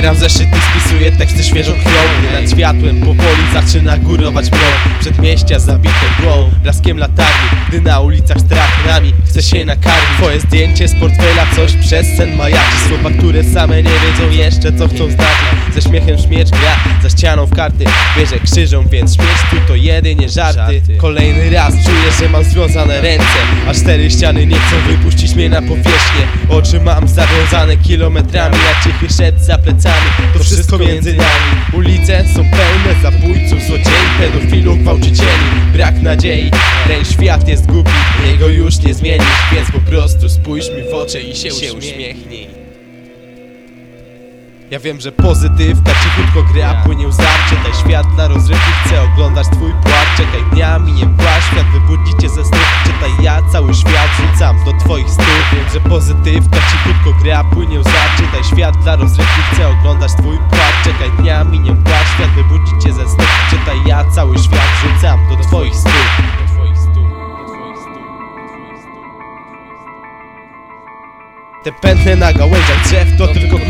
Otwieram zeszyt i spisuję teksty świeżokrwiowe Nad światłem powoli zaczyna górować mrok. Przedmieścia zabite mgłą, blaskiem latarni Gdy na ulicach strach nami. Chce się nakarmić. Twoje zdjęcie z portfela coś przez sen majaczy Słowa, które same nie wiedzą jeszcze co chcą zdarzyć Ze śmiechem śmierć gra, za ścianą w karty. Bierze krzyżą, więc śmierć tu to jedynie żarty. Kolejny raz czuję, że mam związane ręce. A cztery ściany nie chcą wypuścić mnie na powierzchnię. Oczy mam zawiązane kilometrami. A cichy szept za plecami To wszystko między nami. Ulice są pełne zabójców, złodziei, pedofilów, gwałcicieli. Brak nadziei, ten świat jest głupi Jego już nie zmienisz, więc po prostu spójrz mi w oczy i się, uśmiechnij. ja wiem, że pozytywka cichutko gra Płynie łza, czytaj świat dla rozrywki Chcę oglądać twój płacz. Czekaj dniami, nie płacz Świat wybudzi cię ze snu. Czytaj ja, cały świat rzucam do twoich stóp Że pozytywka cichutko gra Płynie łza, czytaj świat dla rozrywki Chcę oglądać twój płacz Czekaj dniami, nie płacz Świat wybudzi cię ze snu. Czytaj ja, cały świat rzucam do twoich stóp. Te pętne na gałęziach drzew to tylko Na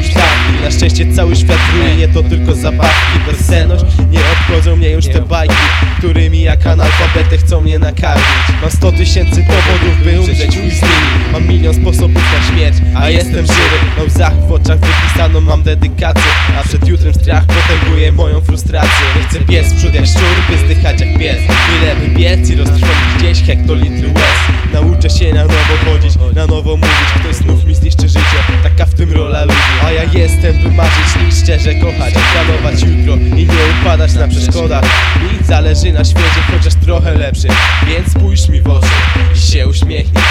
szczęście cały świat runie to tylko zabawki Bezsenność, nie obchodzą mnie już te bajki Którymi jak analfabety chcą mnie nakarmić. Mam sto tysięcy powodów by umrzeć chuj z nimi Mam milion sposobów na śmierć, a jestem żywy. Na łzach w oczach wypisaną mam dedykację A przed jutrem strach potęguje moją frustrację. Nie chcę biec w przód jak szczur, by zdychać jak pies. Ile by biec i roztrwonić gdzieś hektolitry łez Nauczę się na nowo chodzić, na nowo mówić. Ktoś znów mi zniszczy życie, w tym rola ludzi. A ja jestem by marzyć i szczerze kochać. Planować jutro i nie upadać na przeszkodach. Mi zależy na świecie chociaż trochę lepszy. Więc spójrz mi w oczy i się uśmiechnij.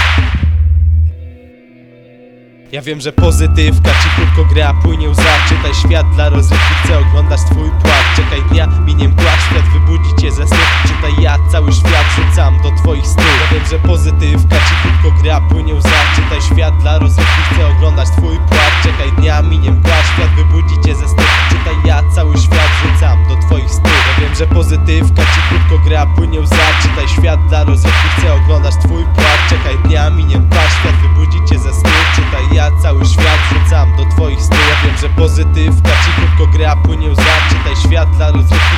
Ja wiem, że pozytywka cichutko gra, płynie łza. Czytaj świat dla rozrywki, chcę oglądać twój płacz Czekaj dnia, minie mgła, świat ze snu Czytaj ja, cały świat rzucam do twoich stóp. Ja wiem, że pozytywka cichutko gra, płynie łza. Czytaj świat dla rozrywki, chcę oglądać twój płacz Czekaj dnia, minie mgła, świat wybudzi cię ze snu. Czytaj ja, cały świat rzucam do twoich stóp. Ja wiem, że pozytywka cichutko gra, płynie łza. Czytaj świat dla rozrywki, chcę oglądać twój płacz Czekaj dnia, minie mgła, świat wybudzi cię ze snu. Czytaj ja, cały świat rzucam do twoich stóp. Ja wiem, że pozytywka cichutko gra, płynie łza. Czytaj świat dla rozrywki,